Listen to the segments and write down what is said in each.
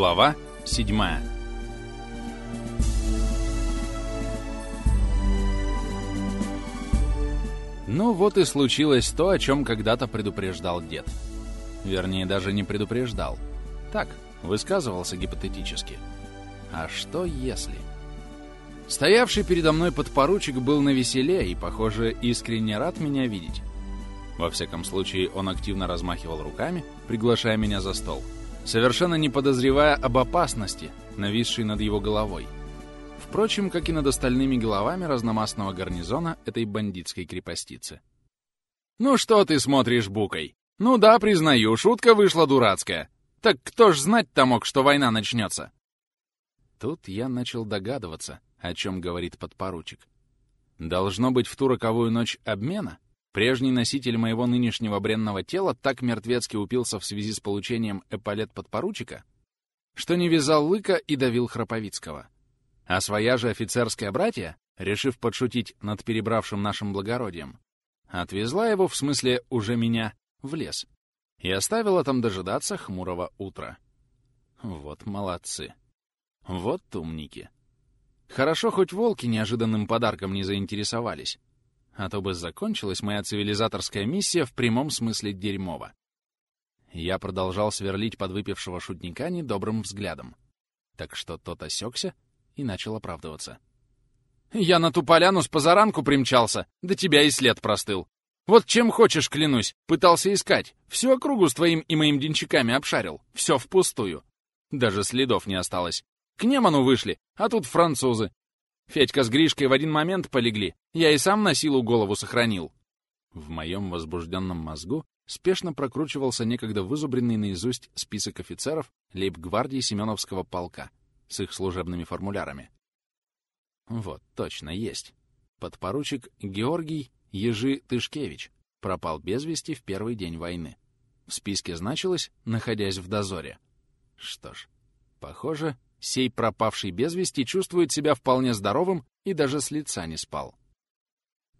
Глава 7 Ну вот и случилось то, о чем когда-то предупреждал дед. Вернее, даже не предупреждал. Так, высказывался гипотетически. А что если... Стоявший передо мной подпоручик был на веселе и, похоже, искренне рад меня видеть. Во всяком случае, он активно размахивал руками, приглашая меня за стол, совершенно не подозревая об опасности, нависшей над его головой. Впрочем, как и над остальными головами разномастного гарнизона этой бандитской крепостицы. «Ну что ты смотришь букой? Ну да, признаю, шутка вышла дурацкая. Так кто ж знать-то мог, что война начнется?» Тут я начал догадываться, о чем говорит подпоручик. Должно быть, в ту роковую ночь обмена прежний носитель моего нынешнего бренного тела так мертвецки упился в связи с получением эполет подпоручика, что не вязал лыка и давил Храповицкого. А своя же офицерская братья, решив подшутить над перебравшим нашим благородием, отвезла его, в смысле уже меня, в лес и оставила там дожидаться хмурого утра. Вот молодцы. Вот умники. Хорошо, хоть волки неожиданным подарком не заинтересовались. А то бы закончилась моя цивилизаторская миссия в прямом смысле дерьмово. Я продолжал сверлить подвыпившего шутника недобрым взглядом. Так что тот осекся и начал оправдываться. «Я на ту поляну с позаранку примчался, да тебя и след простыл. Вот чем хочешь, клянусь, пытался искать. Всю округу с твоим и моим денчиками обшарил. Все впустую. Даже следов не осталось. К Неману вышли, а тут французы. Федька с Гришкой в один момент полегли. Я и сам на силу голову сохранил. В моем возбужденном мозгу спешно прокручивался некогда вызубренный наизусть список офицеров лейб-гвардии Семеновского полка с их служебными формулярами. Вот, точно, есть. Подпоручик Георгий Ежи Тышкевич пропал без вести в первый день войны. В списке значилось, находясь в дозоре. Что ж, похоже, Сей пропавший без вести чувствует себя вполне здоровым и даже с лица не спал.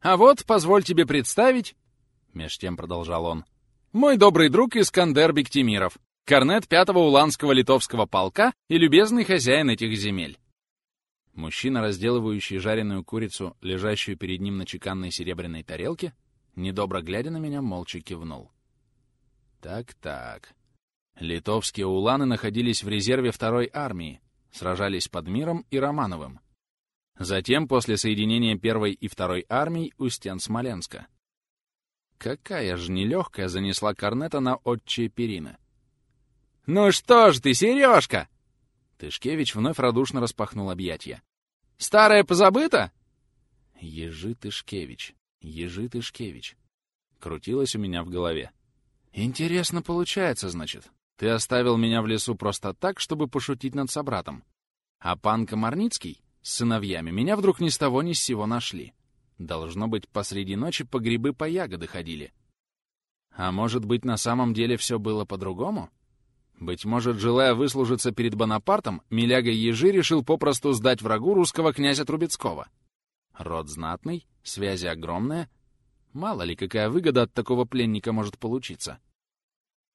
«А вот, позволь тебе представить...» — меж тем продолжал он. «Мой добрый друг Искандер Бектимиров, корнет пятого Уланского литовского полка и любезный хозяин этих земель». Мужчина, разделывающий жареную курицу, лежащую перед ним на чеканной серебряной тарелке, недобро глядя на меня, молча кивнул. «Так-так...» Литовские уланы находились в резерве второй армии, сражались под Миром и Романовым. Затем, после соединения первой и второй армий, у стен Смоленска. Какая же нелегкая занесла Корнета на отчие перины. «Ну что ж ты, Сережка!» Тышкевич вновь радушно распахнул объятия. «Старое позабыто?» Ежи Тышкевич, Ежи Тышкевич. Крутилось у меня в голове. Интересно получается, значит. Ты оставил меня в лесу просто так, чтобы пошутить над собратом. А пан Комарницкий с сыновьями меня вдруг ни с того ни с сего нашли. Должно быть, посреди ночи по грибы по ягоды ходили. А может быть, на самом деле все было по-другому? Быть может, желая выслужиться перед Бонапартом, Миляга Ежи решил попросту сдать врагу русского князя Трубецкого. Род знатный, связи огромные. Мало ли, какая выгода от такого пленника может получиться.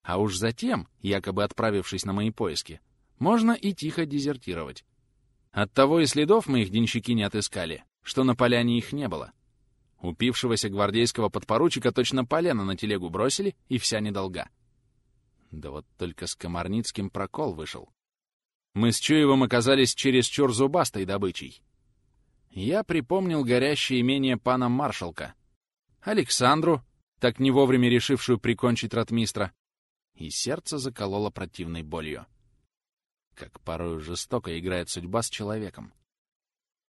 А уж затем, якобы отправившись на мои поиски, можно и тихо дезертировать. Оттого и следов моих денщики не отыскали, что на поляне их не было. Упившегося гвардейского подпоручика точно полено на телегу бросили, и вся недолга. Да вот только с Комарницким прокол вышел. Мы с Чуевым оказались чересчур зубастой добычей. Я припомнил горящее имение пана маршалка, Александру, так не вовремя решившую прикончить ротмистра, и сердце закололо противной болью. Как порою жестоко играет судьба с человеком.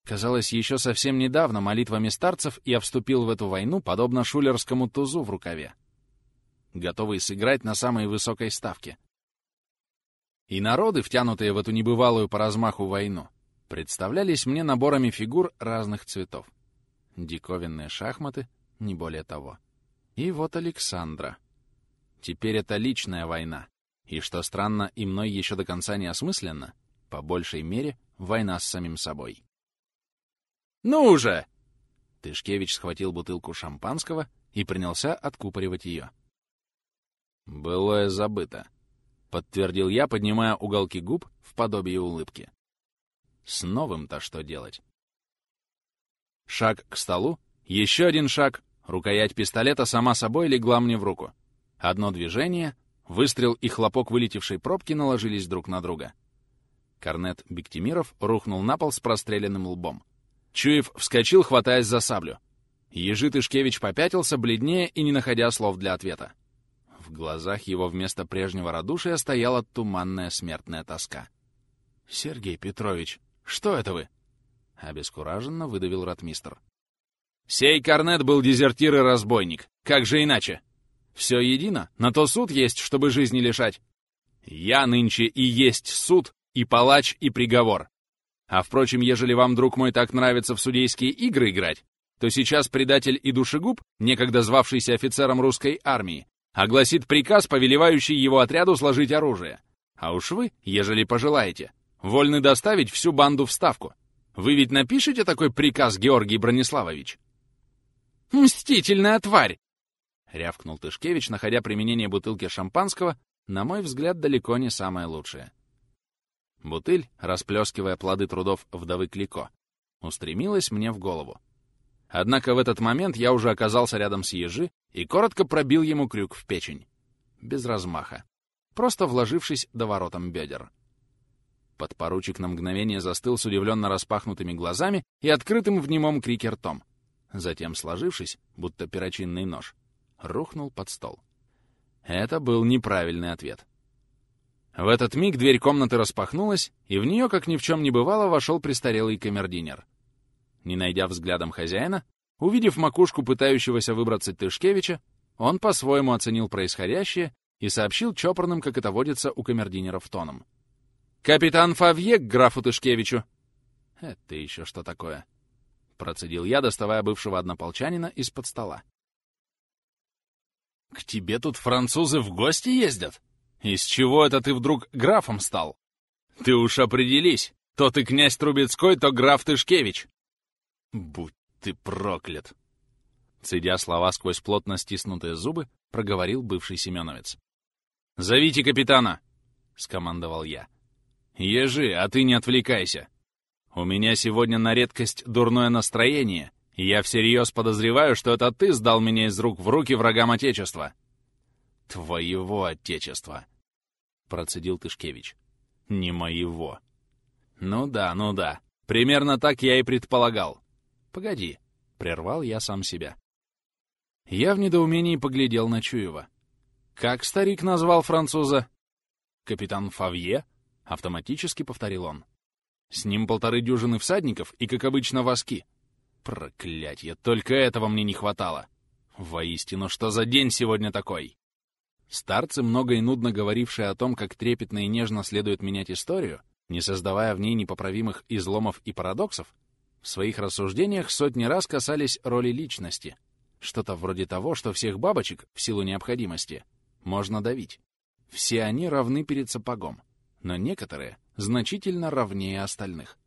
Казалось, еще совсем недавно молитвами старцев я вступил в эту войну подобно шулерскому тузу в рукаве, готовый сыграть на самой высокой ставке. И народы, втянутые в эту небывалую по размаху войну, представлялись мне наборами фигур разных цветов. Диковинные шахматы, не более того. И вот Александра — Теперь это личная война. И, что странно, и мной еще до конца не осмысленно, по большей мере, война с самим собой. «Ну же!» Тышкевич схватил бутылку шампанского и принялся откупоривать ее. «Былое забыто». подтвердил я, поднимая уголки губ в подобие улыбки. С новым-то что делать? Шаг к столу, еще один шаг, рукоять пистолета сама собой легла мне в руку. Одно движение, выстрел и хлопок вылетевшей пробки наложились друг на друга. Корнет Бектимиров рухнул на пол с простреленным лбом. Чуев вскочил, хватаясь за саблю. Ежи Тышкевич попятился, бледнее и не находя слов для ответа. В глазах его вместо прежнего радушия стояла туманная смертная тоска. «Сергей Петрович, что это вы?» Обескураженно выдавил ратмистр. «Сей корнет был дезертир и разбойник. Как же иначе? Все едино, на то суд есть, чтобы жизни лишать. Я нынче и есть суд, и палач, и приговор. А впрочем, ежели вам, друг мой, так нравится в судейские игры играть, то сейчас предатель и душегуб, некогда звавшийся офицером русской армии, огласит приказ, повелевающий его отряду сложить оружие. А уж вы, ежели пожелаете, вольны доставить всю банду в ставку. Вы ведь напишете такой приказ, Георгий Брониславович? «Мстительная тварь!» — рявкнул Тышкевич, находя применение бутылки шампанского, на мой взгляд, далеко не самое лучшее. Бутыль, расплескивая плоды трудов вдовы Клико, устремилась мне в голову. Однако в этот момент я уже оказался рядом с ежи и коротко пробил ему крюк в печень. Без размаха. Просто вложившись до воротом бедер. Подпоручик на мгновение застыл с удивленно распахнутыми глазами и открытым в немом крике ртом. Затем, сложившись, будто перочинный нож, рухнул под стол. Это был неправильный ответ. В этот миг дверь комнаты распахнулась, и в нее, как ни в чем не бывало, вошел престарелый камердинер. Не найдя взглядом хозяина, увидев макушку пытающегося выбраться Тышкевича, он по-своему оценил происходящее и сообщил чопорным, как это водится у камердинеров тоном. «Капитан Фавье к графу Тышкевичу!» «Это еще что такое?» Процедил я, доставая бывшего однополчанина из-под стола. «К тебе тут французы в гости ездят? Из чего это ты вдруг графом стал? Ты уж определись, то ты князь Трубецкой, то граф Тышкевич!» «Будь ты проклят!» Цедя слова сквозь плотно стиснутые зубы, проговорил бывший семеновец. «Зовите капитана!» — скомандовал я. «Ежи, а ты не отвлекайся. У меня сегодня на редкость дурное настроение, я всерьез подозреваю, что это ты сдал меня из рук в руки врагам Отечества». «Твоего Отечества!» — процедил Тышкевич. «Не моего». «Ну да, ну да. Примерно так я и предполагал. «Погоди», — прервал я сам себя. Я в недоумении поглядел на Чуева. «Как старик назвал француза?» «Капитан Фавье?» — автоматически повторил он. «С ним полторы дюжины всадников и, как обычно, воски. Проклятье, только этого мне не хватало. Воистину, что за день сегодня такой?» Старцы, много и нудно говорившие о том, как трепетно и нежно следует менять историю, не создавая в ней непоправимых изломов и парадоксов, в своих рассуждениях сотни раз касались роли личности. Что-то вроде того, что всех бабочек, в силу необходимости, можно давить. Все они равны перед сапогом, но некоторые значительно равнее остальных.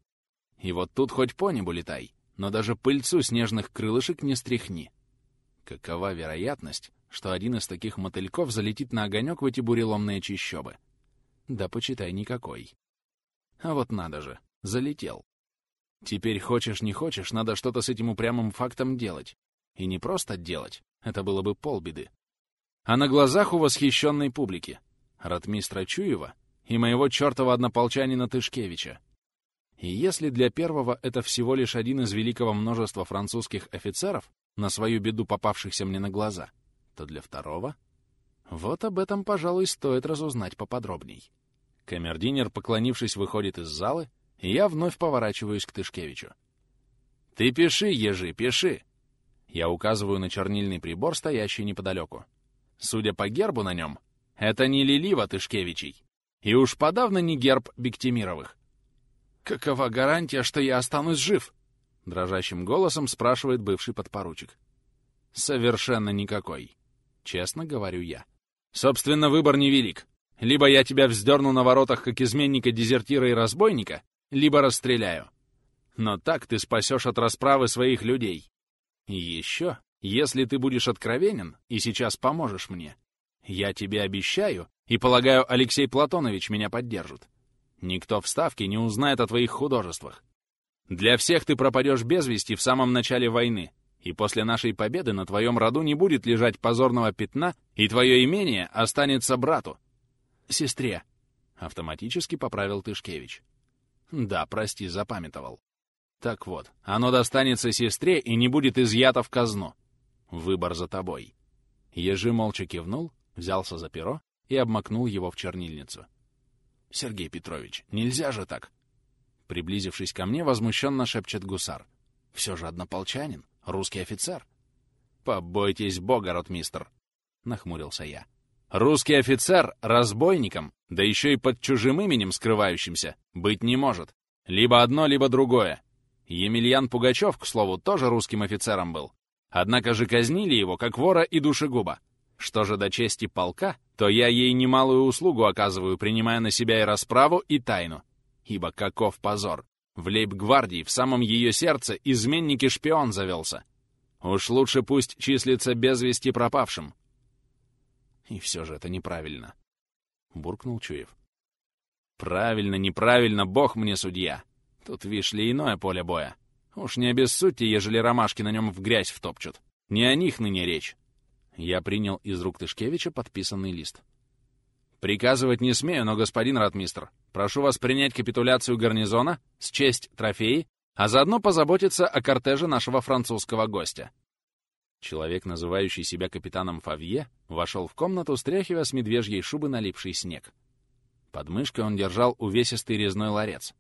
И вот тут хоть по небу летай, но даже пыльцу снежных крылышек не стряхни. Какова вероятность, что один из таких мотыльков залетит на огонек в эти буреломные чищобы? Да почитай никакой. А вот надо же, залетел. Теперь хочешь не хочешь, надо что-то с этим упрямым фактом делать. И не просто делать, это было бы полбеды. А на глазах у восхищенной публики, ратмистра Чуева и моего чертова однополчанина Тышкевича. И если для первого это всего лишь один из великого множества французских офицеров, на свою беду попавшихся мне на глаза, то для второго... Вот об этом, пожалуй, стоит разузнать поподробней. Камердинер, поклонившись, выходит из залы, и я вновь поворачиваюсь к Тышкевичу. «Ты пиши, ежи, пиши!» Я указываю на чернильный прибор, стоящий неподалеку. Судя по гербу на нем, это не Лилива Тышкевичей. И уж подавно не герб Бектимировых. «Какова гарантия, что я останусь жив?» Дрожащим голосом спрашивает бывший подпоручик. «Совершенно никакой», — честно говорю я. «Собственно, выбор невелик. Либо я тебя вздерну на воротах как изменника, дезертира и разбойника, либо расстреляю. Но так ты спасешь от расправы своих людей. И еще, если ты будешь откровенен и сейчас поможешь мне, я тебе обещаю, И, полагаю, Алексей Платонович меня поддержит. Никто в Ставке не узнает о твоих художествах. Для всех ты пропадешь без вести в самом начале войны, и после нашей победы на твоем роду не будет лежать позорного пятна, и твое имение останется брату. Сестре. Автоматически поправил Тышкевич. Да, прости, запамятовал. Так вот, оно достанется сестре и не будет изъято в казну. Выбор за тобой. Ежи молча кивнул, взялся за перо и обмакнул его в чернильницу. «Сергей Петрович, нельзя же так!» Приблизившись ко мне, возмущенно шепчет гусар. «Все же однополчанин, русский офицер». «Побойтесь бога, ротмистр!» — нахмурился я. «Русский офицер разбойником, да еще и под чужим именем скрывающимся, быть не может. Либо одно, либо другое. Емельян Пугачев, к слову, тоже русским офицером был. Однако же казнили его, как вора и душегуба. Что же до чести полка, то я ей немалую услугу оказываю, принимая на себя и расправу, и тайну. Ибо каков позор! В лейб-гвардии, в самом ее сердце, изменник и шпион завелся. Уж лучше пусть числится без вести пропавшим. И все же это неправильно. Буркнул Чуев. Правильно, неправильно, бог мне судья. Тут, вишь ли, иное поле боя. Уж не обессудьте, ежели ромашки на нем в грязь втопчут. Не о них ныне речь. Я принял из рук Тышкевича подписанный лист. «Приказывать не смею, но, господин ратмистр, прошу вас принять капитуляцию гарнизона, счесть трофеи, а заодно позаботиться о кортеже нашего французского гостя». Человек, называющий себя капитаном Фавье, вошел в комнату, стряхивая с медвежьей шубы налипший снег. Под мышкой он держал увесистый резной ларец.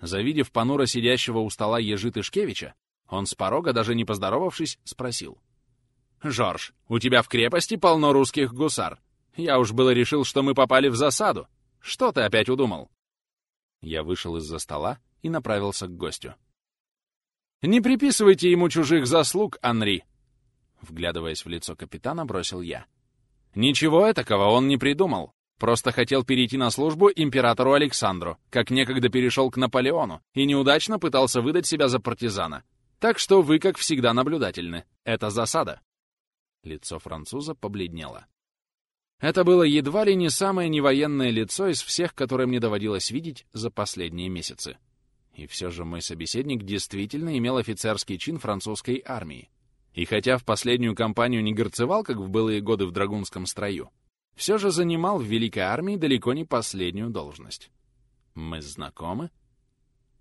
Завидев понуро сидящего у стола ежи Тышкевича, он с порога, даже не поздоровавшись, спросил. «Жорж, у тебя в крепости полно русских гусар. Я уж было решил, что мы попали в засаду. Что ты опять удумал?» Я вышел из-за стола и направился к гостю. «Не приписывайте ему чужих заслуг, Анри!» Вглядываясь в лицо капитана, бросил я. «Ничего этакого он не придумал. Просто хотел перейти на службу императору Александру, как некогда перешел к Наполеону, и неудачно пытался выдать себя за партизана. Так что вы, как всегда, наблюдательны. Это засада. Лицо француза побледнело. Это было едва ли не самое невоенное лицо из всех, которые мне доводилось видеть за последние месяцы. И все же мой собеседник действительно имел офицерский чин французской армии. И хотя в последнюю кампанию не горцевал, как в былые годы в драгунском строю, все же занимал в Великой армии далеко не последнюю должность. «Мы знакомы?»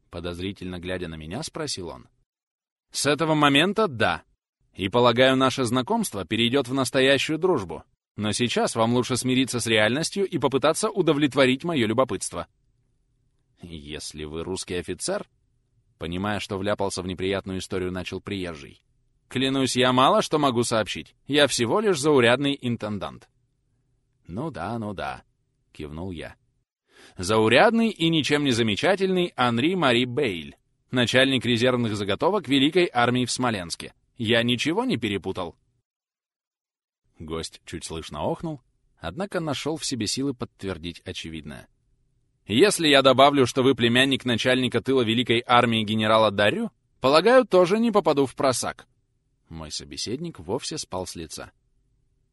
Подозрительно глядя на меня, спросил он. «С этого момента — да», и, полагаю, наше знакомство перейдет в настоящую дружбу. Но сейчас вам лучше смириться с реальностью и попытаться удовлетворить мое любопытство. Если вы русский офицер, понимая, что вляпался в неприятную историю, начал приезжий. Клянусь, я мало что могу сообщить. Я всего лишь заурядный интендант. Ну да, ну да, кивнул я. Заурядный и ничем не замечательный Анри Мари Бейль, начальник резервных заготовок Великой армии в Смоленске. Я ничего не перепутал?» Гость чуть слышно охнул, однако нашел в себе силы подтвердить очевидное. «Если я добавлю, что вы племянник начальника тыла Великой армии генерала Дарю, полагаю, тоже не попаду в просак». Мой собеседник вовсе спал с лица.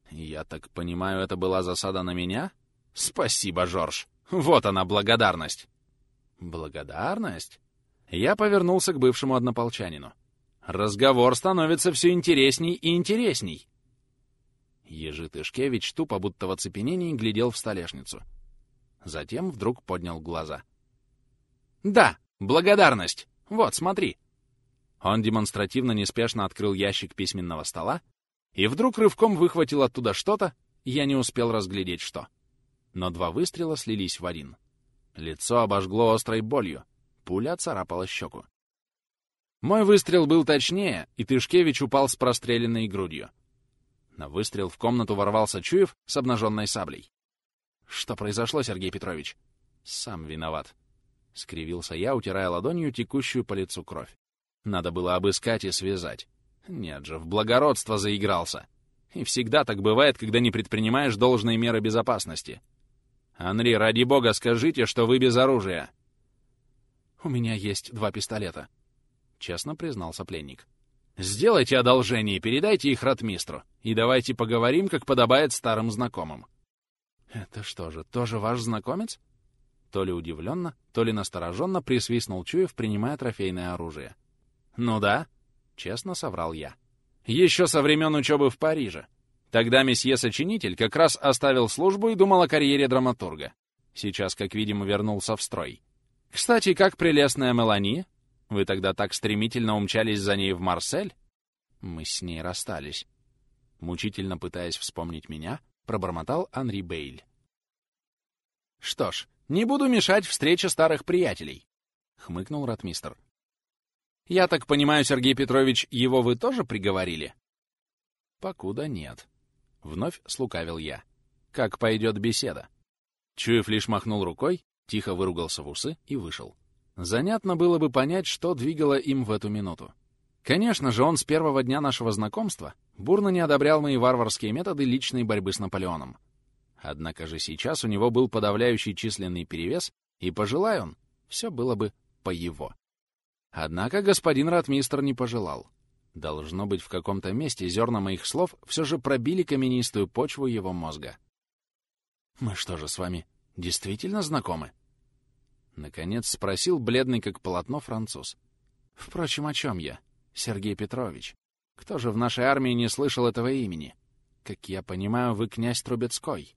«Я так понимаю, это была засада на меня? Спасибо, Жорж. Вот она, благодарность». «Благодарность?» Я повернулся к бывшему однополчанину. Разговор становится все интересней и интересней. Ежи Тышкевич тупо будто в оцепенении глядел в столешницу. Затем вдруг поднял глаза. «Да, благодарность! Вот, смотри!» Он демонстративно неспешно открыл ящик письменного стола и вдруг рывком выхватил оттуда что-то, я не успел разглядеть что. Но два выстрела слились в один. Лицо обожгло острой болью, пуля царапала щеку. Мой выстрел был точнее, и Тышкевич упал с простреленной грудью. На выстрел в комнату ворвался Чуев с обнаженной саблей. «Что произошло, Сергей Петрович?» «Сам виноват», — скривился я, утирая ладонью текущую по лицу кровь. «Надо было обыскать и связать. Нет же, в благородство заигрался. И всегда так бывает, когда не предпринимаешь должной меры безопасности. Анри, ради бога, скажите, что вы без оружия». «У меня есть два пистолета», — честно признался пленник. «Сделайте одолжение, передайте их ратмистру, и давайте поговорим, как подобает старым знакомым». «Это что же, тоже ваш знакомец?» То ли удивленно, то ли настороженно присвистнул Чуев, принимая трофейное оружие. «Ну да», — честно соврал я. «Еще со времен учебы в Париже. Тогда месье-сочинитель как раз оставил службу и думал о карьере драматурга. Сейчас, как видим, вернулся в строй. Кстати, как прелестная Мелани? Вы тогда так стремительно умчались за ней в Марсель? Мы с ней расстались. Мучительно пытаясь вспомнить меня, пробормотал Анри Бейль. Что ж, не буду мешать встрече старых приятелей, хмыкнул ратмистр. Я так понимаю, Сергей Петрович, его вы тоже приговорили? Покуда нет. Вновь слукавил я. Как пойдет беседа? Чуев лишь махнул рукой, тихо выругался в усы и вышел. Занятно было бы понять, что двигало им в эту минуту. Конечно же, он с первого дня нашего знакомства бурно не одобрял мои варварские методы личной борьбы с Наполеоном. Однако же сейчас у него был подавляющий численный перевес, и, пожелай он, все было бы по его. Однако господин ратмистр не пожелал. Должно быть, в каком-то месте зерна моих слов все же пробили каменистую почву его мозга. «Мы что же с вами действительно знакомы?» Наконец спросил бледный как полотно француз. «Впрочем, о чем я, Сергей Петрович? Кто же в нашей армии не слышал этого имени? Как я понимаю, вы князь Трубецкой».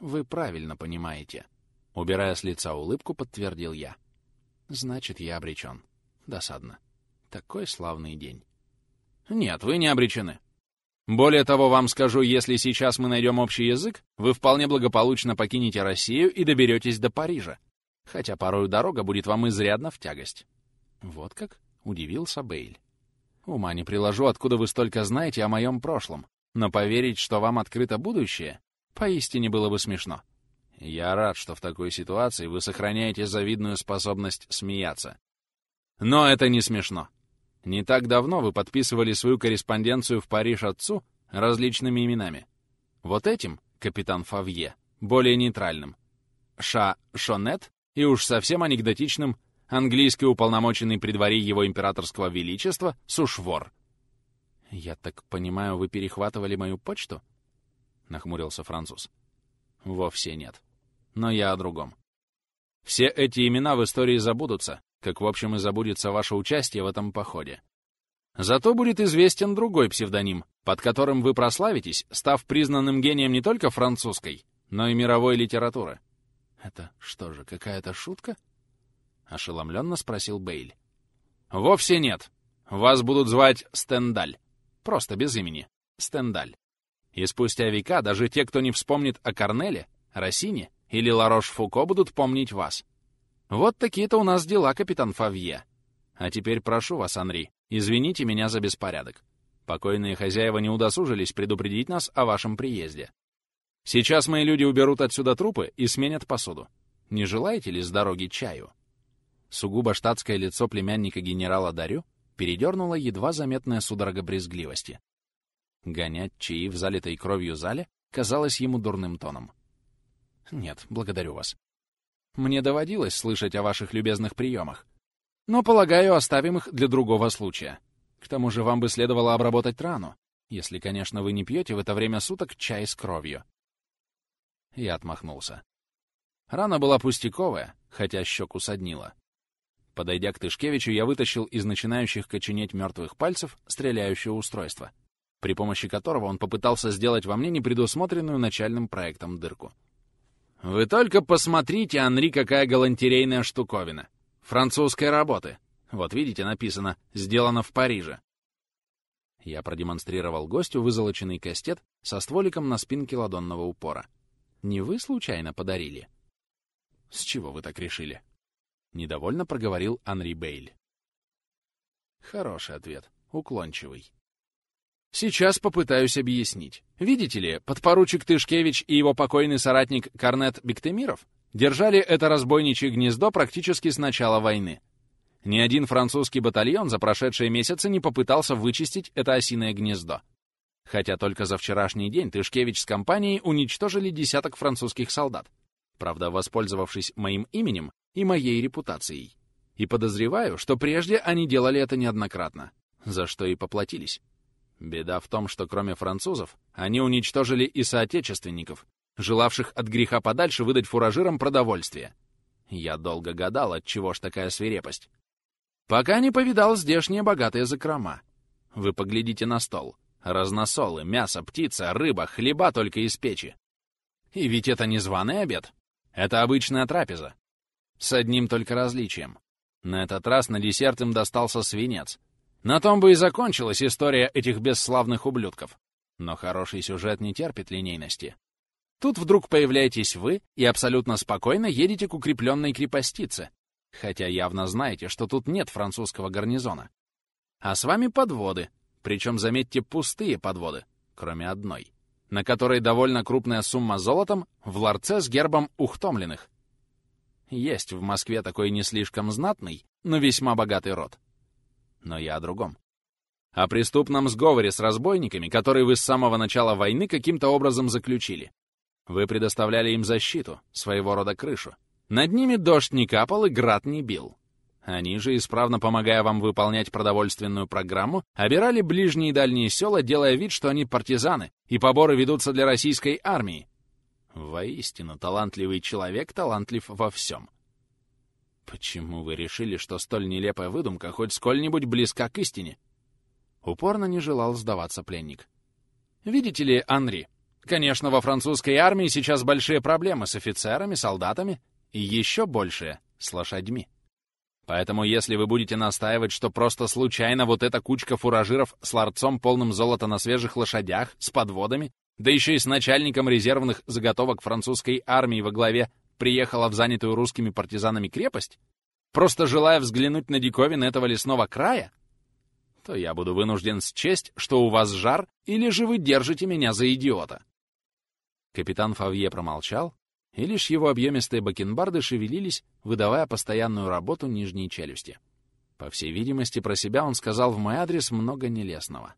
«Вы правильно понимаете». Убирая с лица улыбку, подтвердил я. «Значит, я обречен. Досадно. Такой славный день». «Нет, вы не обречены. Более того, вам скажу, если сейчас мы найдем общий язык, вы вполне благополучно покинете Россию и доберетесь до Парижа. Хотя порою дорога будет вам изрядно в тягость. Вот как? Удивился Бейль. Ума не приложу, откуда вы столько знаете о моем прошлом. Но поверить, что вам открыто будущее, поистине было бы смешно. Я рад, что в такой ситуации вы сохраняете завидную способность смеяться. Но это не смешно. Не так давно вы подписывали свою корреспонденцию в Париж отцу различными именами. Вот этим, капитан Фавье, более нейтральным. Ша Шонет и уж совсем анекдотичным английский уполномоченный при дворе его императорского величества Сушвор. «Я так понимаю, вы перехватывали мою почту?» — нахмурился француз. «Вовсе нет. Но я о другом. Все эти имена в истории забудутся, как, в общем, и забудется ваше участие в этом походе. Зато будет известен другой псевдоним, под которым вы прославитесь, став признанным гением не только французской, но и мировой литературы. «Это что же, какая-то шутка?» — ошеломленно спросил Бейль. «Вовсе нет. Вас будут звать Стендаль. Просто без имени. Стендаль. И спустя века даже те, кто не вспомнит о Корнеле, Рассине или Ларош-Фуко, будут помнить вас. Вот такие-то у нас дела, капитан Фавье. А теперь прошу вас, Анри, извините меня за беспорядок. Покойные хозяева не удосужились предупредить нас о вашем приезде. Сейчас мои люди уберут отсюда трупы и сменят посуду. Не желаете ли с дороги чаю?» Сугубо штатское лицо племянника генерала Дарю передернуло едва заметная судорога брезгливости. Гонять чаи в залитой кровью зале казалось ему дурным тоном. «Нет, благодарю вас. Мне доводилось слышать о ваших любезных приемах. Но, полагаю, оставим их для другого случая. К тому же вам бы следовало обработать рану, если, конечно, вы не пьете в это время суток чай с кровью. Я отмахнулся. Рана была пустяковая, хотя щеку соднила. Подойдя к Тышкевичу, я вытащил из начинающих коченеть мертвых пальцев стреляющее устройство, при помощи которого он попытался сделать во мне непредусмотренную начальным проектом дырку. «Вы только посмотрите, Анри, какая галантерейная штуковина! Французской работы! Вот видите, написано «Сделано в Париже». Я продемонстрировал гостю вызолоченный кастет со стволиком на спинке ладонного упора. Не вы случайно подарили? С чего вы так решили? Недовольно проговорил Анри Бейль. Хороший ответ, уклончивый. Сейчас попытаюсь объяснить. Видите ли, подпоручик Тышкевич и его покойный соратник Корнет Бектемиров держали это разбойничье гнездо практически с начала войны. Ни один французский батальон за прошедшие месяцы не попытался вычистить это осиное гнездо. Хотя только за вчерашний день Тышкевич с компанией уничтожили десяток французских солдат, правда, воспользовавшись моим именем и моей репутацией. И подозреваю, что прежде они делали это неоднократно, за что и поплатились. Беда в том, что кроме французов, они уничтожили и соотечественников, желавших от греха подальше выдать фуражирам продовольствие. Я долго гадал, от чего ж такая свирепость. Пока не повидал здешние богатые закрома. Вы поглядите на стол. Разносолы, мясо, птица, рыба, хлеба только из печи. И ведь это не званый обед. Это обычная трапеза. С одним только различием. На этот раз на десерт им достался свинец. На том бы и закончилась история этих бесславных ублюдков. Но хороший сюжет не терпит линейности. Тут вдруг появляетесь вы и абсолютно спокойно едете к укрепленной крепостице, хотя явно знаете, что тут нет французского гарнизона. А с вами подводы, причем, заметьте, пустые подводы, кроме одной, на которой довольно крупная сумма золотом в ларце с гербом ухтомленных. Есть в Москве такой не слишком знатный, но весьма богатый род. Но я о другом. О преступном сговоре с разбойниками, который вы с самого начала войны каким-то образом заключили. Вы предоставляли им защиту, своего рода крышу. Над ними дождь не капал и град не бил. Они же, исправно помогая вам выполнять продовольственную программу, обирали ближние и дальние села, делая вид, что они партизаны, и поборы ведутся для российской армии. Воистину, талантливый человек талантлив во всем. Почему вы решили, что столь нелепая выдумка хоть сколь-нибудь близка к истине? Упорно не желал сдаваться пленник. Видите ли, Анри, Конечно, во французской армии сейчас большие проблемы с офицерами, солдатами и еще большие с лошадьми. Поэтому если вы будете настаивать, что просто случайно вот эта кучка фуражиров с ларцом полным золота на свежих лошадях, с подводами, да еще и с начальником резервных заготовок французской армии во главе приехала в занятую русскими партизанами крепость, просто желая взглянуть на диковин этого лесного края, то я буду вынужден счесть, что у вас жар, или же вы держите меня за идиота. Капитан Фавье промолчал, и лишь его объемистые бакенбарды шевелились, выдавая постоянную работу нижней челюсти. По всей видимости, про себя он сказал в мой адрес много нелестного.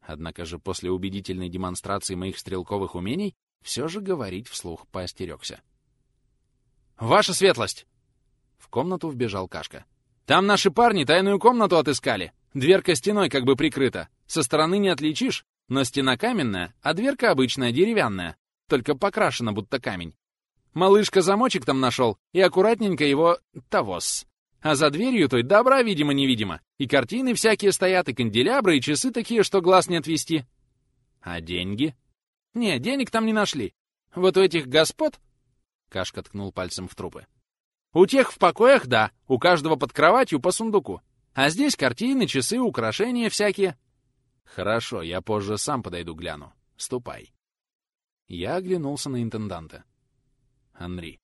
Однако же после убедительной демонстрации моих стрелковых умений все же говорить вслух поостерегся. «Ваша светлость!» В комнату вбежал Кашка. «Там наши парни тайную комнату отыскали. Дверка стеной как бы прикрыта. Со стороны не отличишь, но стена каменная, а дверка обычная, деревянная только покрашена будто камень. Малышка замочек там нашел и аккуратненько его того-с. А за дверью той добра, видимо-невидимо. И картины всякие стоят, и канделябры, и часы такие, что глаз не отвести. А деньги? Не, денег там не нашли. Вот у этих господ... Кашка ткнул пальцем в трупы. У тех в покоях, да, у каждого под кроватью по сундуку. А здесь картины, часы, украшения всякие. Хорошо, я позже сам подойду гляну. Ступай. Я оглянулся на интенданта. «Анри,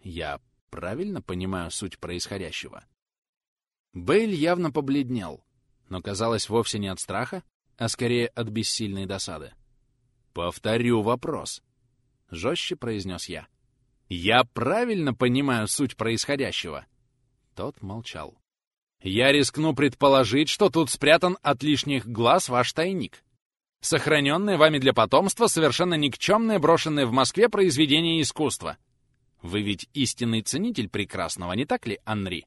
я правильно понимаю суть происходящего?» Бейль явно побледнел, но казалось вовсе не от страха, а скорее от бессильной досады. «Повторю вопрос», — жестче произнес я. «Я правильно понимаю суть происходящего?» Тот молчал. «Я рискну предположить, что тут спрятан от лишних глаз ваш тайник. Сохраненное вами для потомства совершенно никчемное брошенное в Москве произведение искусства. Вы ведь истинный ценитель прекрасного, не так ли, Анри?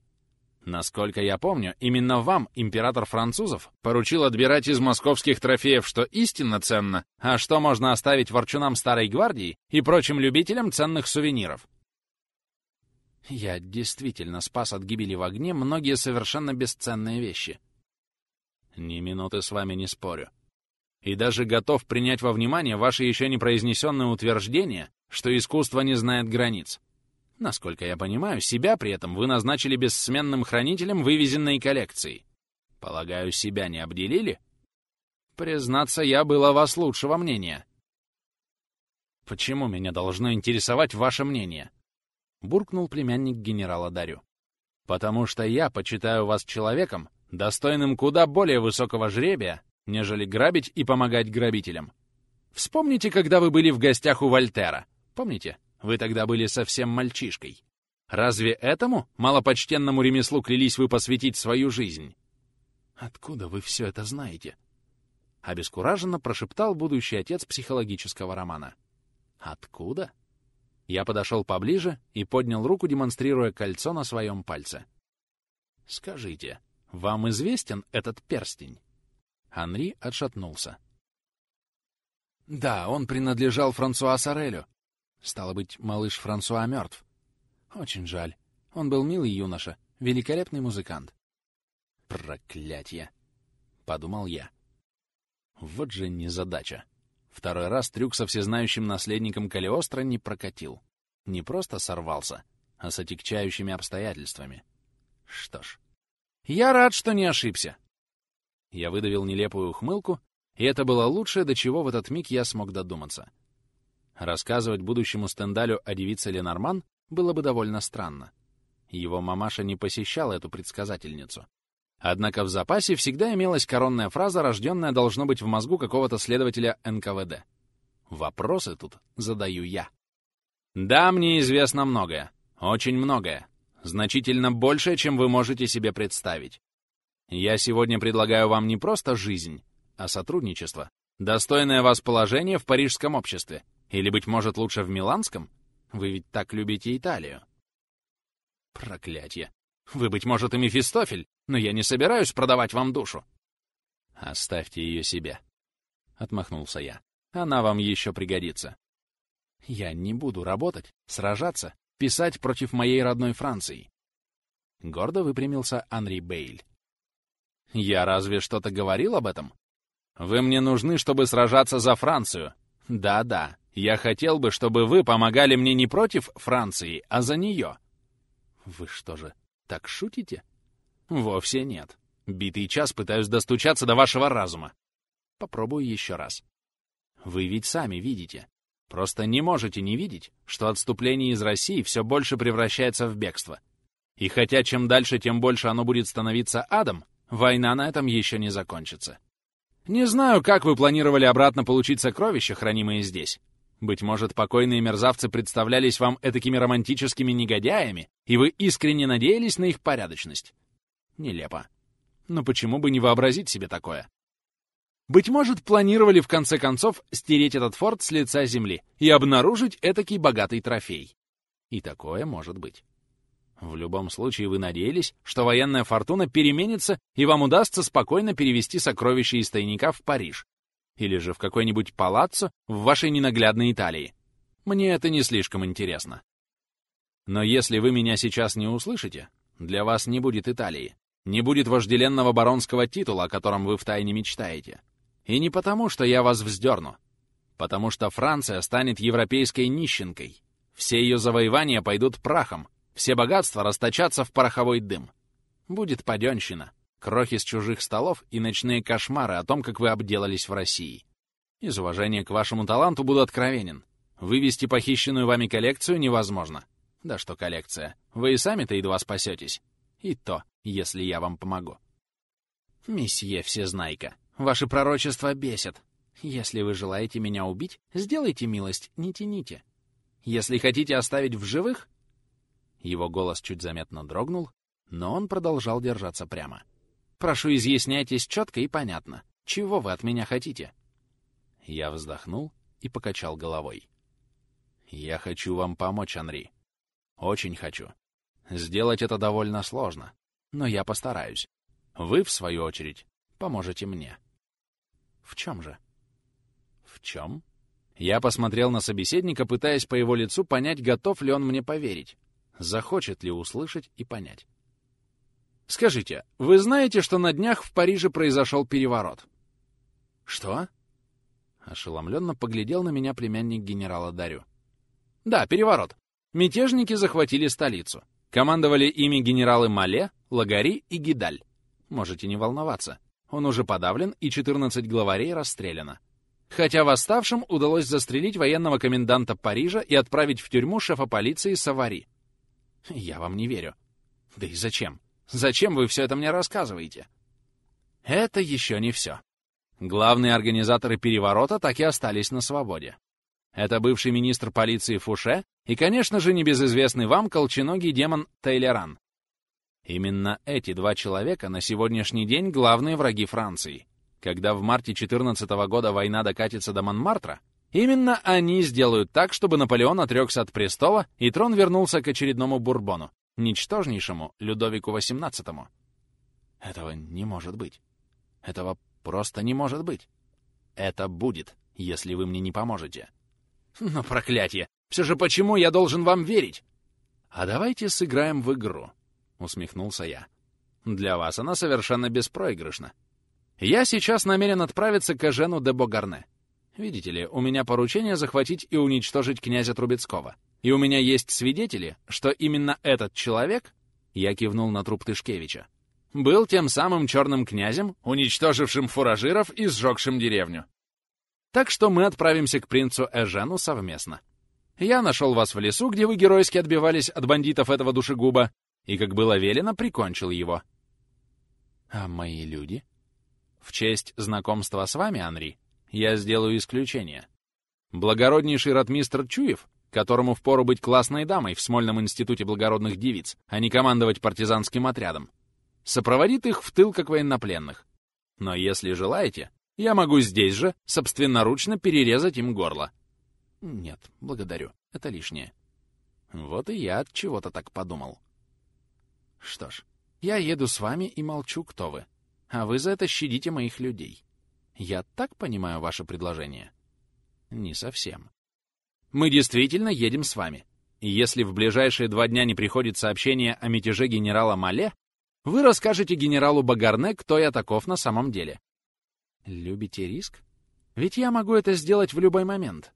Насколько я помню, именно вам, император французов, поручил отбирать из московских трофеев, что истинно ценно, а что можно оставить ворчунам Старой Гвардии и прочим любителям ценных сувениров. Я действительно спас от гибели в огне многие совершенно бесценные вещи. Ни минуты с вами не спорю и даже готов принять во внимание ваше еще не произнесенное утверждение, что искусство не знает границ. Насколько я понимаю, себя при этом вы назначили бессменным хранителем вывезенной коллекции. Полагаю, себя не обделили? Признаться, я был о вас лучшего мнения. Почему меня должно интересовать ваше мнение? Буркнул племянник генерала Дарю. Потому что я почитаю вас человеком, достойным куда более высокого жребия, нежели грабить и помогать грабителям. Вспомните, когда вы были в гостях у Вольтера. Помните? Вы тогда были совсем мальчишкой. Разве этому, малопочтенному ремеслу, клялись вы посвятить свою жизнь? Откуда вы все это знаете? Обескураженно прошептал будущий отец психологического романа. Откуда? Я подошел поближе и поднял руку, демонстрируя кольцо на своем пальце. Скажите, вам известен этот перстень? Анри отшатнулся. «Да, он принадлежал Франсуа Сорелю. Стало быть, малыш Франсуа мертв. Очень жаль. Он был милый юноша, великолепный музыкант. Проклятье! Подумал я. Вот же незадача. Второй раз трюк со всезнающим наследником Калиостро не прокатил. Не просто сорвался, а с отягчающими обстоятельствами. Что ж, я рад, что не ошибся. Я выдавил нелепую ухмылку, и это было лучшее, до чего в этот миг я смог додуматься. Рассказывать будущему Стендалю о девице Ленорман было бы довольно странно. Его мамаша не посещала эту предсказательницу. Однако в запасе всегда имелась коронная фраза, рожденная должно быть в мозгу какого-то следователя НКВД. Вопросы тут задаю я. Да, мне известно многое. Очень многое. Значительно большее, чем вы можете себе представить. Я сегодня предлагаю вам не просто жизнь, а сотрудничество. Достойное вас положение в парижском обществе. Или, быть может, лучше в миланском? Вы ведь так любите Италию. Проклятье. Вы, быть может, и Мефистофель, но я не собираюсь продавать вам душу. Оставьте ее себе. Отмахнулся я. Она вам еще пригодится. Я не буду работать, сражаться, писать против моей родной Франции. Гордо выпрямился Анри Бейль. Я разве что-то говорил об этом? Вы мне нужны, чтобы сражаться за Францию. Да-да, я хотел бы, чтобы вы помогали мне не против Франции, а за нее. Вы что же, так шутите? Вовсе нет. Битый час пытаюсь достучаться до вашего разума. Попробую еще раз. Вы ведь сами видите. Просто не можете не видеть, что отступление из России все больше превращается в бегство. И хотя чем дальше, тем больше оно будет становиться адом, война на этом еще не закончится. Не знаю, как вы планировали обратно получить сокровища, хранимые здесь. Быть может, покойные мерзавцы представлялись вам этакими романтическими негодяями, и вы искренне надеялись на их порядочность. Нелепо. Но почему бы не вообразить себе такое? Быть может, планировали в конце концов стереть этот форт с лица земли и обнаружить этакий богатый трофей. И такое может быть. В любом случае вы надеялись, что военная фортуна переменится и вам удастся спокойно перевести сокровища из тайника в Париж, или же в какой-нибудь палаццо в вашей ненаглядной Италии. Мне это не слишком интересно. Но если вы меня сейчас не услышите, для вас не будет Италии, не будет вожделенного баронского титула, о котором вы втайне мечтаете. И не потому, что я вас вздерну, потому что Франция станет европейской нищенкой. Все ее завоевания пойдут прахом, все богатства расточатся в пороховой дым. Будет паденщина крохи с чужих столов и ночные кошмары о том, как вы обделались в России. Из уважения к вашему таланту буду откровенен. Вывести похищенную вами коллекцию невозможно. Да что коллекция, вы и сами-то едва спасетесь. И то, если я вам помогу. Месье Всезнайка, ваши пророчества бесят. Если вы желаете меня убить, сделайте милость, не тяните. Если хотите оставить в живых... Его голос чуть заметно дрогнул, но он продолжал держаться прямо. Прошу, изъясняйтесь четко и понятно. Чего вы от меня хотите?» Я вздохнул и покачал головой. «Я хочу вам помочь, Анри. Очень хочу. Сделать это довольно сложно, но я постараюсь. Вы, в свою очередь, поможете мне». «В чем же?» «В чем?» Я посмотрел на собеседника, пытаясь по его лицу понять, готов ли он мне поверить, захочет ли услышать и понять. Скажите, вы знаете, что на днях в Париже произошел переворот? Что? Ошеломленно поглядел на меня племянник генерала Дарю. Да, переворот. Мятежники захватили столицу. Командовали ими генералы Мале, Лагари и Гидаль. Можете не волноваться. Он уже подавлен, и 14 главарей расстреляно. Хотя восставшим удалось застрелить военного коменданта Парижа и отправить в тюрьму шефа полиции Савари. Я вам не верю. Да и зачем? Зачем вы все это мне рассказываете? Это еще не все. Главные организаторы переворота так и остались на свободе. Это бывший министр полиции Фуше и, конечно же, небезызвестный вам колченогий демон Тейлеран. Именно эти два человека на сегодняшний день главные враги Франции. Когда в марте 14 -го года война докатится до Монмартра, именно они сделают так, чтобы Наполеон отрекся от престола и трон вернулся к очередному Бурбону, ничтожнейшему Людовику XVIII. Этого не может быть. Этого просто не может быть. Это будет, если вы мне не поможете. Но проклятие! Все же почему я должен вам верить? А давайте сыграем в игру, усмехнулся я. Для вас она совершенно беспроигрышна. Я сейчас намерен отправиться к Эжену де Богарне. Видите ли, у меня поручение захватить и уничтожить князя Трубецкого. И у меня есть свидетели, что именно этот человек, я кивнул на труп Тышкевича, был тем самым черным князем, уничтожившим фуражиров и сжегшим деревню. Так что мы отправимся к принцу Эжену совместно. Я нашел вас в лесу, где вы геройски отбивались от бандитов этого душегуба, и, как было велено, прикончил его. А мои люди? В честь знакомства с вами, Анри, я сделаю исключение. Благороднейший ротмистр Чуев, которому впору быть классной дамой в Смольном институте благородных девиц, а не командовать партизанским отрядом, сопроводит их в тыл как военнопленных. Но если желаете, я могу здесь же собственноручно перерезать им горло. Нет, благодарю, это лишнее. Вот и я от чего-то так подумал. Что ж, я еду с вами и молчу, кто вы. А вы за это щадите моих людей. Я так понимаю ваше предложение? Не совсем. Мы действительно едем с вами. И если в ближайшие два дня не приходит сообщение о мятеже генерала Мале, вы расскажете генералу Багарне, кто я таков на самом деле. Любите риск? Ведь я могу это сделать в любой момент.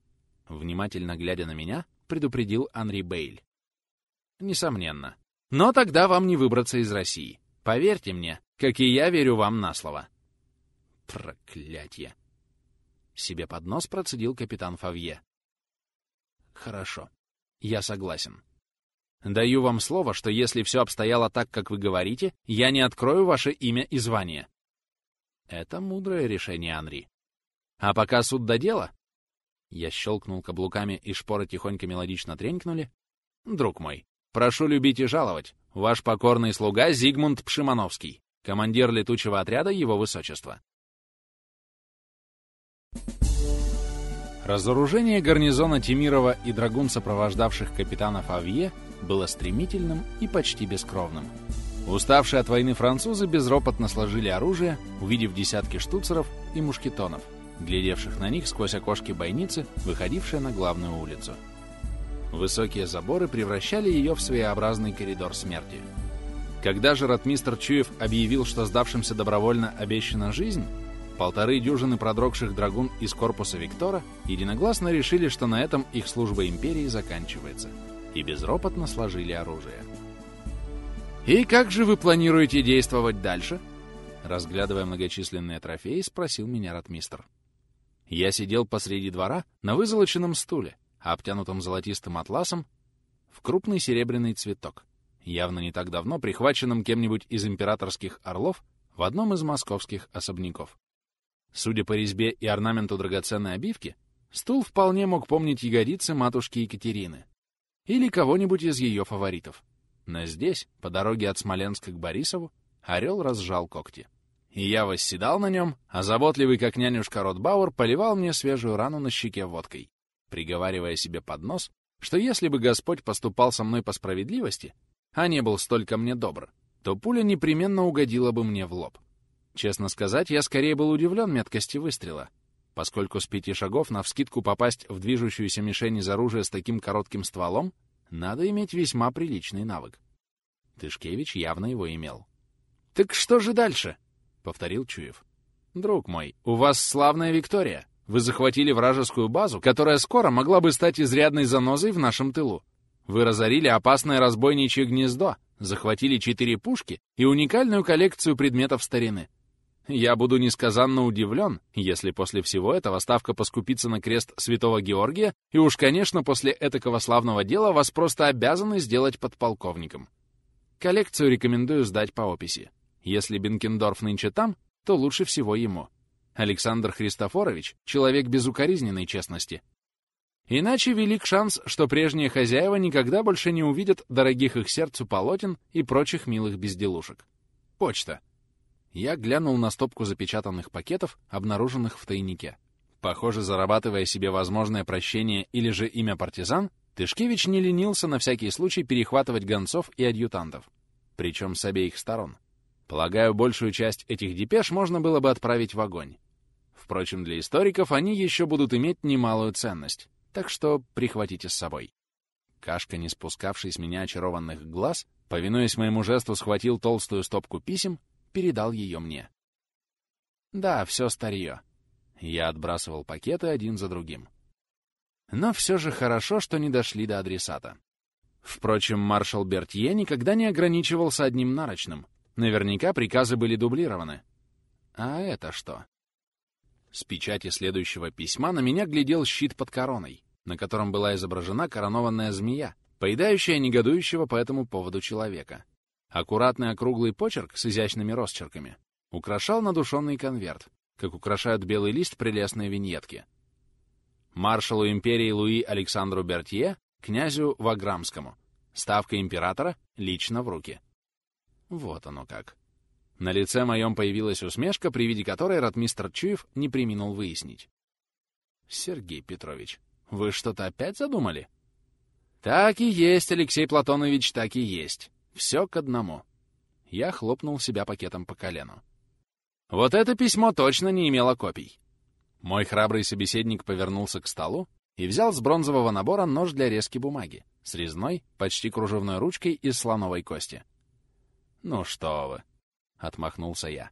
Внимательно глядя на меня, предупредил Анри Бейль. Несомненно. Но тогда вам не выбраться из России. Поверьте мне, как и я верю вам на слово. Проклятье. Себе под нос процедил капитан Фавье. Хорошо. Я согласен. Даю вам слово, что если все обстояло так, как вы говорите, я не открою ваше имя и звание. Это мудрое решение, Анри. А пока суд до дела... Я щелкнул каблуками, и шпоры тихонько мелодично тренькнули. Друг мой, прошу любить и жаловать. Ваш покорный слуга Зигмунд Пшимановский, командир летучего отряда Его Высочества. Разоружение гарнизона Тимирова и драгун, сопровождавших капитанов Авье, было стремительным и почти бескровным. Уставшие от войны французы безропотно сложили оружие, увидев десятки штуцеров и мушкетонов, глядевших на них сквозь окошки бойницы, выходившие на главную улицу. Высокие заборы превращали ее в своеобразный коридор смерти. Когда же ратмистр Чуев объявил, что сдавшимся добровольно обещана жизнь, Полторы дюжины продрогших драгун из корпуса Виктора единогласно решили, что на этом их служба империи заканчивается, и безропотно сложили оружие. «И как же вы планируете действовать дальше?» Разглядывая многочисленные трофеи, спросил меня ратмистр. Я сидел посреди двора на вызолоченном стуле, обтянутом золотистым атласом, в крупный серебряный цветок, явно не так давно прихваченным кем-нибудь из императорских орлов в одном из московских особняков. Судя по резьбе и орнаменту драгоценной обивки, стул вполне мог помнить ягодицы матушки Екатерины или кого-нибудь из ее фаворитов. Но здесь, по дороге от Смоленска к Борисову, орел разжал когти. И я восседал на нем, а заботливый, как нянюшка Ротбауэр, поливал мне свежую рану на щеке водкой, приговаривая себе под нос, что если бы Господь поступал со мной по справедливости, а не был столько мне добр, то пуля непременно угодила бы мне в лоб. Честно сказать, я скорее был удивлен меткости выстрела, поскольку с пяти шагов навскидку попасть в движущуюся мишень из оружия с таким коротким стволом надо иметь весьма приличный навык. Тышкевич явно его имел. «Так что же дальше?» — повторил Чуев. «Друг мой, у вас славная Виктория. Вы захватили вражескую базу, которая скоро могла бы стать изрядной занозой в нашем тылу. Вы разорили опасное разбойничье гнездо, захватили четыре пушки и уникальную коллекцию предметов старины. Я буду несказанно удивлен, если после всего этого ставка поскупится на крест святого Георгия, и уж, конечно, после этакого славного дела вас просто обязаны сделать подполковником. Коллекцию рекомендую сдать по описи. Если Бенкендорф нынче там, то лучше всего ему. Александр Христофорович — человек безукоризненной честности. Иначе велик шанс, что прежние хозяева никогда больше не увидят дорогих их сердцу полотен и прочих милых безделушек. Почта. Я глянул на стопку запечатанных пакетов, обнаруженных в тайнике. Похоже, зарабатывая себе возможное прощение или же имя партизан, Тышкевич не ленился на всякий случай перехватывать гонцов и адъютантов. Причем с обеих сторон. Полагаю, большую часть этих депеш можно было бы отправить в огонь. Впрочем, для историков они еще будут иметь немалую ценность. Так что прихватите с собой. Кашка, не спускавший с меня очарованных глаз, повинуясь моему жесту, схватил толстую стопку писем, передал ее мне. Да, все старье. Я отбрасывал пакеты один за другим. Но все же хорошо, что не дошли до адресата. Впрочем, маршал Бертье никогда не ограничивался одним нарочным. Наверняка приказы были дублированы. А это что? С печати следующего письма на меня глядел щит под короной, на котором была изображена коронованная змея, поедающая негодующего по этому поводу человека. Аккуратный округлый почерк с изящными росчерками украшал надушенный конверт, как украшают белый лист прелестные виньетки. Маршалу империи Луи Александру Бертье, князю Ваграмскому. Ставка императора лично в руки. Вот оно как. На лице моем появилась усмешка, при виде которой ратмистр Чуев не приминул выяснить. «Сергей Петрович, вы что-то опять задумали?» «Так и есть, Алексей Платонович, так и есть. Все к одному». Я хлопнул себя пакетом по колену. «Вот это письмо точно не имело копий». Мой храбрый собеседник повернулся к столу и взял с бронзового набора нож для резки бумаги с резной, почти кружевной ручкой из слоновой кости. «Ну что вы!» — отмахнулся я.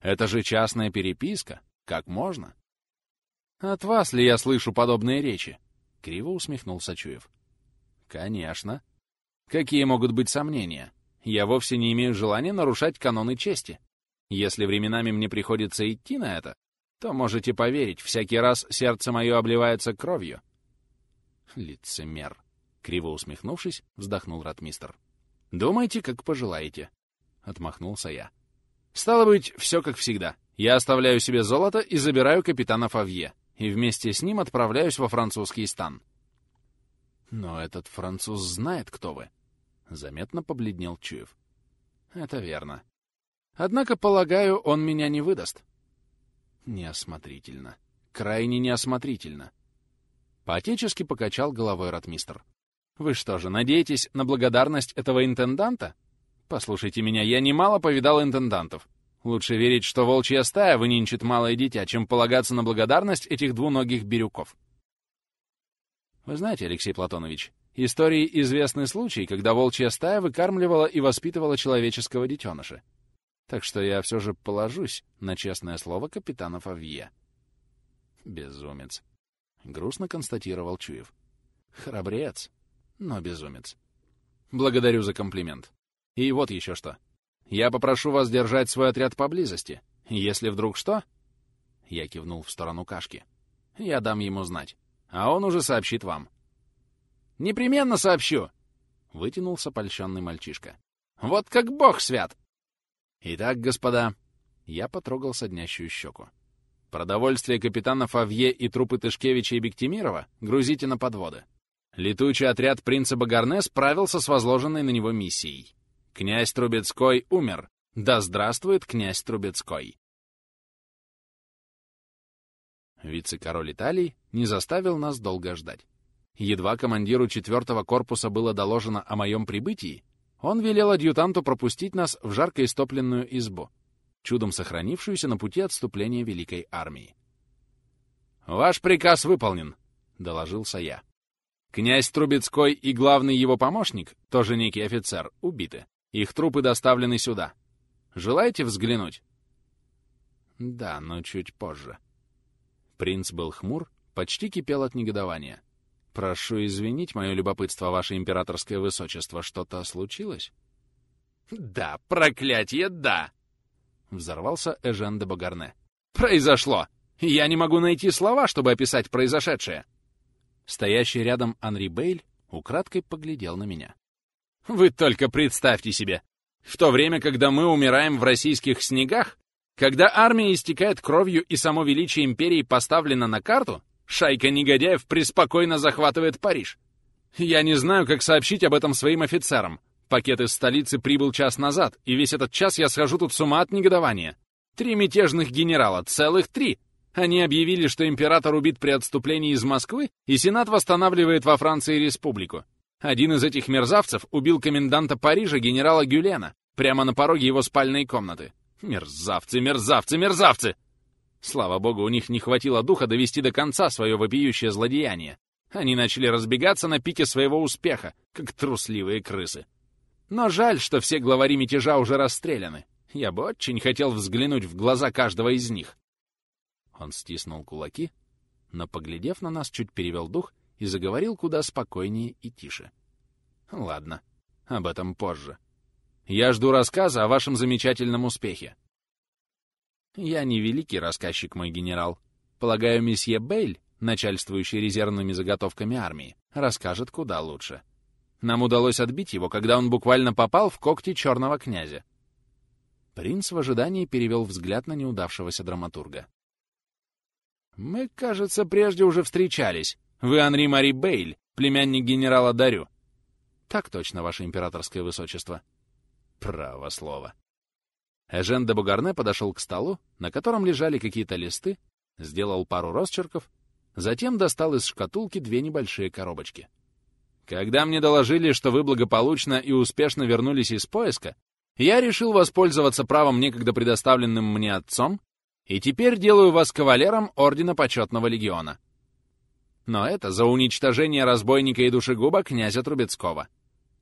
«Это же частная переписка. Как можно?» «От вас ли я слышу подобные речи?» — криво усмехнулся Чуев. «Конечно. Какие могут быть сомнения? Я вовсе не имею желания нарушать каноны чести. Если временами мне приходится идти на это, то можете поверить, всякий раз сердце мое обливается кровью». «Лицемер!» — криво усмехнувшись, вздохнул ратмистр. «Думайте, как пожелаете», — отмахнулся я. «Стало быть, все как всегда. Я оставляю себе золото и забираю капитана Фавье, и вместе с ним отправляюсь во французский стан». «Но этот француз знает, кто вы», — заметно побледнел Чуев. «Это верно. Однако, полагаю, он меня не выдаст». «Неосмотрительно. Крайне неосмотрительно». Поотечески покачал головой ратмистр. Вы что же, надеетесь на благодарность этого интенданта? Послушайте меня, я немало повидал интендантов. Лучше верить, что волчья стая выненчит малое дитя, чем полагаться на благодарность этих двуногих бирюков. Вы знаете, Алексей Платонович, истории известный случай, когда волчья стая выкармливала и воспитывала человеческого детеныша. Так что я все же положусь на честное слово капитана Фавье. Безумец. Грустно констатировал Чуев. Храбрец но безумец. Благодарю за комплимент. И вот еще что. Я попрошу вас держать свой отряд поблизости. Если вдруг что... Я кивнул в сторону Кашки. Я дам ему знать. А он уже сообщит вам. «Непременно сообщу!» — вытянулся польщенный мальчишка. «Вот как бог свят!» «Итак, господа...» Я потрогал соднящую щеку. «Продовольствие капитана Фавье и трупы Тышкевича и Бектимирова грузите на подводы. Летучий отряд принца Багарне справился с возложенной на него миссией. Князь Трубецкой умер. Да здравствует князь Трубецкой! Вице-король Италии не заставил нас долго ждать. Едва командиру четвертого корпуса было доложено о моем прибытии, он велел адъютанту пропустить нас в жарко истопленную избу, чудом сохранившуюся на пути отступления Великой Армии. «Ваш приказ выполнен», — доложился я. Князь Трубецкой и главный его помощник, тоже некий офицер, убиты. Их трупы доставлены сюда. Желаете взглянуть? Да, но чуть позже. Принц был хмур, почти кипел от негодования. «Прошу извинить мое любопытство, ваше императорское высочество. Что-то случилось?» «Да, проклятие, да!» Взорвался Эжен де Богарне. «Произошло! Я не могу найти слова, чтобы описать произошедшее. Стоящий рядом Анри Бейль украдкой поглядел на меня. «Вы только представьте себе! В то время, когда мы умираем в российских снегах, когда армия истекает кровью и само величие империи поставлено на карту, шайка негодяев преспокойно захватывает Париж. Я не знаю, как сообщить об этом своим офицерам. Пакет из столицы прибыл час назад, и весь этот час я схожу тут с ума от негодования. Три мятежных генерала, целых три, они объявили, что император убит при отступлении из Москвы, и Сенат восстанавливает во Франции республику. Один из этих мерзавцев убил коменданта Парижа генерала Гюлена прямо на пороге его спальной комнаты. Мерзавцы, мерзавцы, мерзавцы! Слава богу, у них не хватило духа довести до конца свое вопиющее злодеяние. Они начали разбегаться на пике своего успеха, как трусливые крысы. Но жаль, что все главари мятежа уже расстреляны. Я бы очень хотел взглянуть в глаза каждого из них. Он стиснул кулаки, но, поглядев на нас, чуть перевел дух и заговорил куда спокойнее и тише. Ладно, об этом позже. Я жду рассказа о вашем замечательном успехе. Я не великий рассказчик, мой генерал. Полагаю, месье Бейль, начальствующий резервными заготовками армии, расскажет куда лучше. Нам удалось отбить его, когда он буквально попал в когти черного князя. Принц в ожидании перевел взгляд на неудавшегося драматурга. «Мы, кажется, прежде уже встречались. Вы Анри Мари Бейль, племянник генерала Дарю». «Так точно, ваше императорское высочество». «Право слово». Эжен де Бугарне подошел к столу, на котором лежали какие-то листы, сделал пару росчерков, затем достал из шкатулки две небольшие коробочки. «Когда мне доложили, что вы благополучно и успешно вернулись из поиска, я решил воспользоваться правом, некогда предоставленным мне отцом, и теперь делаю вас кавалером Ордена Почетного Легиона. Но это за уничтожение разбойника и душегуба князя Трубецкого.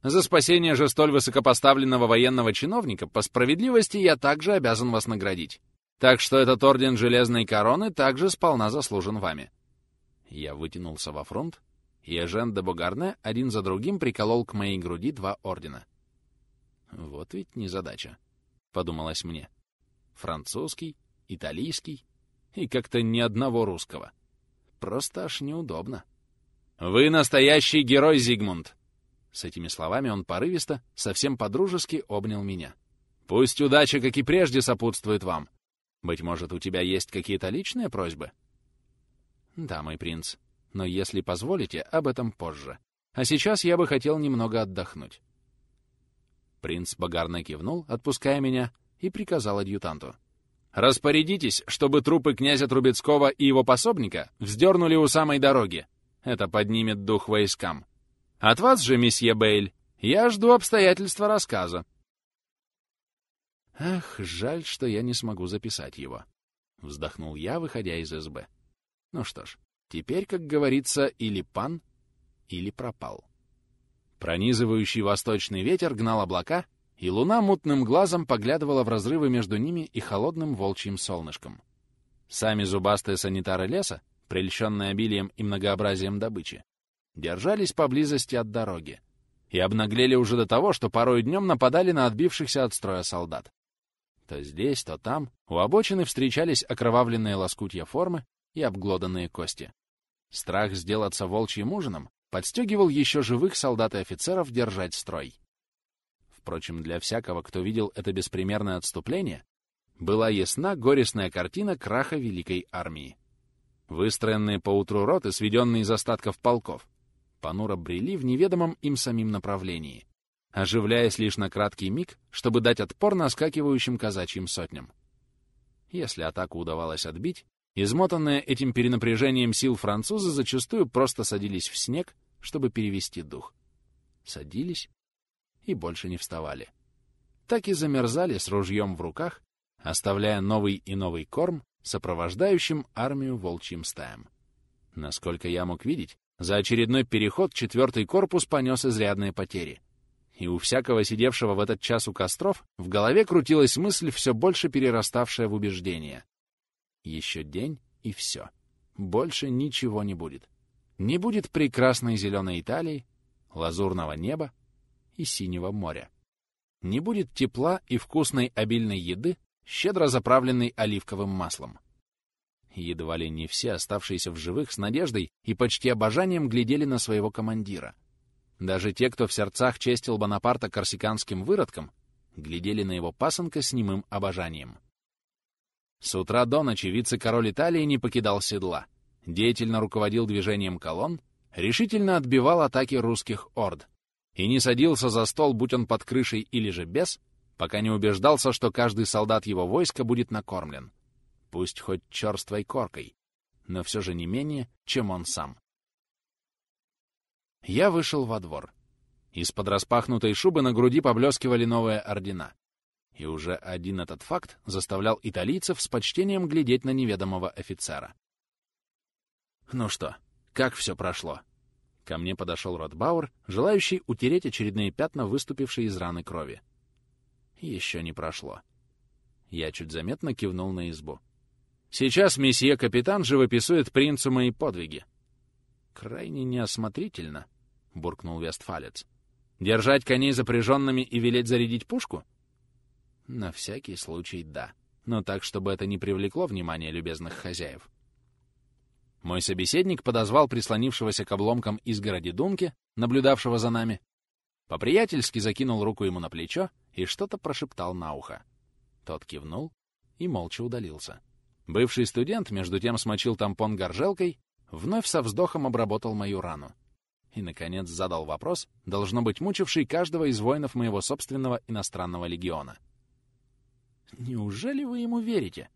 За спасение же столь высокопоставленного военного чиновника по справедливости я также обязан вас наградить. Так что этот орден Железной Короны также сполна заслужен вами. Я вытянулся во фронт, и Эжен де Бугарне один за другим приколол к моей груди два ордена. Вот ведь незадача, — подумалось мне. Французский, итальянский и как-то ни одного русского. Просто аж неудобно. «Вы настоящий герой, Зигмунд!» С этими словами он порывисто, совсем по-дружески обнял меня. «Пусть удача, как и прежде, сопутствует вам. Быть может, у тебя есть какие-то личные просьбы?» «Да, мой принц. Но если позволите, об этом позже. А сейчас я бы хотел немного отдохнуть». Принц багарно кивнул, отпуская меня, и приказал адъютанту. «Распорядитесь, чтобы трупы князя Трубецкого и его пособника вздернули у самой дороги. Это поднимет дух войскам. От вас же, месье Бейль, я жду обстоятельства рассказа. Ах, жаль, что я не смогу записать его. Вздохнул я, выходя из СБ. Ну что ж, теперь, как говорится, или пан, или пропал. Пронизывающий восточный ветер гнал облака, и луна мутным глазом поглядывала в разрывы между ними и холодным волчьим солнышком. Сами зубастые санитары леса, прельщенные обилием и многообразием добычи, держались поблизости от дороги и обнаглели уже до того, что порой днем нападали на отбившихся от строя солдат. То здесь, то там у обочины встречались окровавленные лоскутья формы и обглоданные кости. Страх сделаться волчьим ужином подстегивал еще живых солдат и офицеров держать строй. Впрочем, для всякого, кто видел это беспримерное отступление, была ясна горестная картина краха Великой Армии. Выстроенные поутру роты, сведенные из остатков полков, понуро брели в неведомом им самим направлении, оживляясь лишь на краткий миг, чтобы дать отпор наскакивающим казачьим сотням. Если атаку удавалось отбить, измотанные этим перенапряжением сил французы зачастую просто садились в снег, чтобы перевести дух. Садились и больше не вставали. Так и замерзали с ружьем в руках, оставляя новый и новый корм сопровождающим армию волчьим стаям. Насколько я мог видеть, за очередной переход четвертый корпус понес изрядные потери. И у всякого сидевшего в этот час у костров в голове крутилась мысль, все больше перераставшая в убеждение. Еще день — и все. Больше ничего не будет. Не будет прекрасной зеленой Италии, лазурного неба и синего моря. Не будет тепла и вкусной обильной еды, щедро заправленной оливковым маслом. Едва ли не все, оставшиеся в живых с надеждой и почти обожанием, глядели на своего командира. Даже те, кто в сердцах честил Бонапарта корсиканским выродком, глядели на его пасынка с немым обожанием. С утра до ночи вице-король Италии не покидал седла, деятельно руководил движением колонн, решительно отбивал атаки русских орд и не садился за стол, будь он под крышей или же без, пока не убеждался, что каждый солдат его войска будет накормлен пусть хоть черствой коркой, но все же не менее, чем он сам. Я вышел во двор. Из-под распахнутой шубы на груди поблескивали новые ордена. И уже один этот факт заставлял италийцев с почтением глядеть на неведомого офицера. «Ну что, как все прошло?» Ко мне подошел Ротбауэр, желающий утереть очередные пятна, выступившие из раны крови. Еще не прошло. Я чуть заметно кивнул на избу. Сейчас месье-капитан живописует принцу мои подвиги. Крайне неосмотрительно, — буркнул Вестфалец. Держать коней запряженными и велеть зарядить пушку? На всякий случай, да. Но так, чтобы это не привлекло внимание любезных хозяев. Мой собеседник подозвал прислонившегося к обломкам изгороди Дунки, наблюдавшего за нами, по-приятельски закинул руку ему на плечо и что-то прошептал на ухо. Тот кивнул и молча удалился. Бывший студент, между тем, смочил тампон горжелкой, вновь со вздохом обработал мою рану. И, наконец, задал вопрос, должно быть мучивший каждого из воинов моего собственного иностранного легиона. «Неужели вы ему верите?»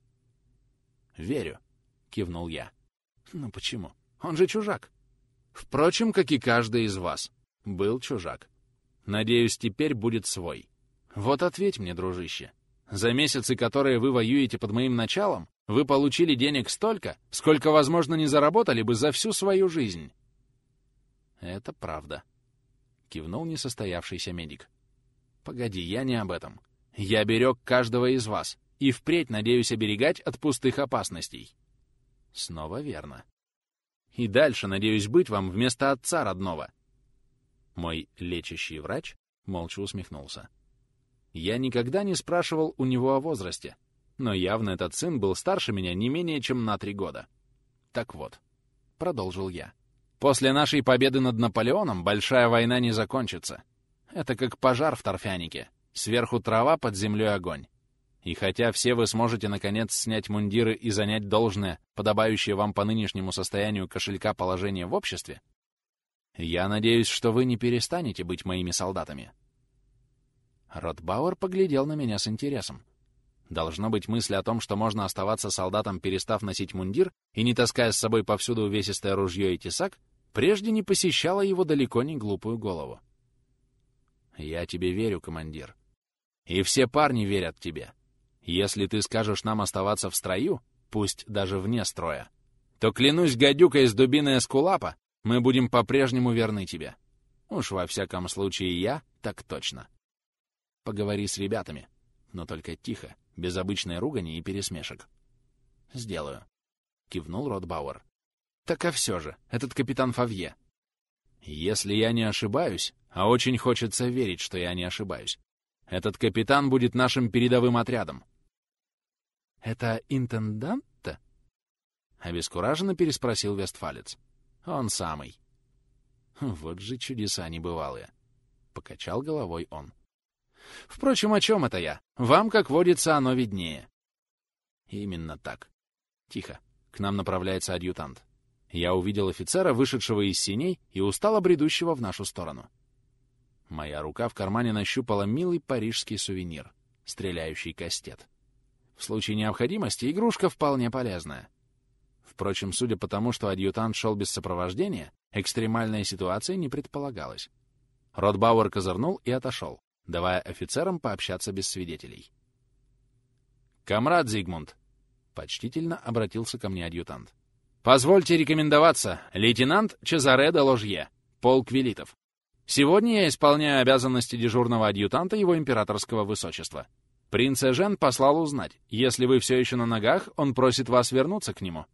«Верю», — кивнул я. Ну почему? Он же чужак. Впрочем, как и каждый из вас. Был чужак. Надеюсь, теперь будет свой. Вот ответь мне, дружище. За месяцы, которые вы воюете под моим началом, вы получили денег столько, сколько, возможно, не заработали бы за всю свою жизнь. Это правда. Кивнул несостоявшийся медик. Погоди, я не об этом. Я берег каждого из вас и впредь надеюсь оберегать от пустых опасностей. Снова верно. И дальше надеюсь быть вам вместо отца родного. Мой лечащий врач молча усмехнулся. Я никогда не спрашивал у него о возрасте, но явно этот сын был старше меня не менее чем на три года. Так вот, продолжил я. После нашей победы над Наполеоном большая война не закончится. Это как пожар в торфянике. Сверху трава, под землей огонь. И хотя все вы сможете, наконец, снять мундиры и занять должное, подобающее вам по нынешнему состоянию кошелька положение в обществе, я надеюсь, что вы не перестанете быть моими солдатами. Ротбауэр поглядел на меня с интересом. Должно быть, мысль о том, что можно оставаться солдатом, перестав носить мундир и не таская с собой повсюду увесистое ружье и тесак, прежде не посещала его далеко не глупую голову. «Я тебе верю, командир. И все парни верят тебе. Если ты скажешь нам оставаться в строю, пусть даже вне строя, то, клянусь гадюкой из дубины Эскулапа, мы будем по-прежнему верны тебе. Уж во всяком случае я так точно. Поговори с ребятами, но только тихо, без обычной ругани и пересмешек. Сделаю. Кивнул Ротбауэр. Так а все же, этот капитан Фавье. Если я не ошибаюсь, а очень хочется верить, что я не ошибаюсь, этот капитан будет нашим передовым отрядом, «Это интендант-то?» — обескураженно переспросил Вестфалец. «Он самый». «Вот же чудеса небывалые!» — покачал головой он. «Впрочем, о чем это я? Вам, как водится, оно виднее». «Именно так. Тихо. К нам направляется адъютант. Я увидел офицера, вышедшего из синей и устало бредущего в нашу сторону. Моя рука в кармане нащупала милый парижский сувенир — стреляющий кастет. В случае необходимости игрушка вполне полезная. Впрочем, судя по тому, что адъютант шел без сопровождения, экстремальная ситуация не предполагалась. Ротбауэр козырнул и отошел, давая офицерам пообщаться без свидетелей. «Камрад Зигмунд!» — почтительно обратился ко мне адъютант. «Позвольте рекомендоваться, лейтенант Чезаре де Ложье, полк Велитов. Сегодня я исполняю обязанности дежурного адъютанта его императорского высочества. Принц Эжен послал узнать. Если вы все еще на ногах, он просит вас вернуться к нему».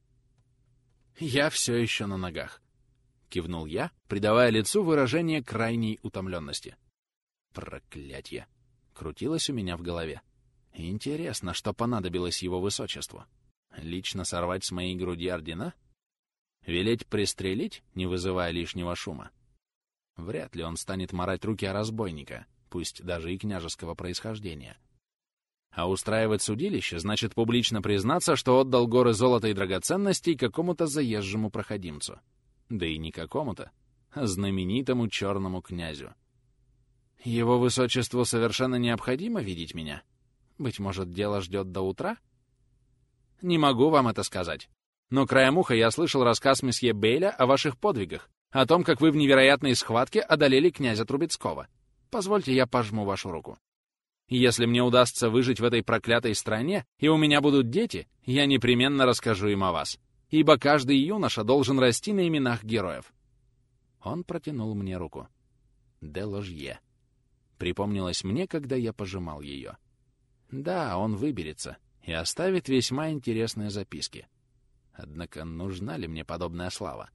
«Я все еще на ногах», — кивнул я, придавая лицу выражение крайней утомленности. «Проклятье!» — крутилось у меня в голове. «Интересно, что понадобилось его высочеству? Лично сорвать с моей груди ордена? Велеть пристрелить, не вызывая лишнего шума? Вряд ли он станет морать руки о разбойника, пусть даже и княжеского происхождения». А устраивать судилище значит публично признаться, что отдал горы золота и драгоценностей какому-то заезжему проходимцу. Да и не какому-то, а знаменитому черному князю. Его высочеству совершенно необходимо видеть меня. Быть может, дело ждет до утра? Не могу вам это сказать. Но краем уха я слышал рассказ месье Бейля о ваших подвигах, о том, как вы в невероятной схватке одолели князя Трубецкого. Позвольте, я пожму вашу руку. Если мне удастся выжить в этой проклятой стране, и у меня будут дети, я непременно расскажу им о вас, ибо каждый юноша должен расти на именах героев. Он протянул мне руку. Де ложье. Припомнилось мне, когда я пожимал ее. Да, он выберется и оставит весьма интересные записки. Однако нужна ли мне подобная слава?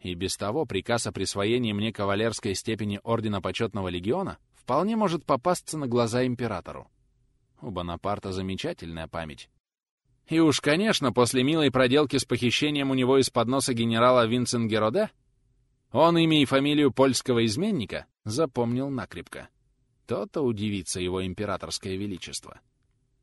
И без того приказ о присвоении мне кавалерской степени Ордена Почетного Легиона вполне может попасться на глаза императору. У Бонапарта замечательная память. И уж, конечно, после милой проделки с похищением у него из-под носа генерала Винсент он имя и фамилию польского изменника запомнил накрепко. То-то удивится его императорское величество.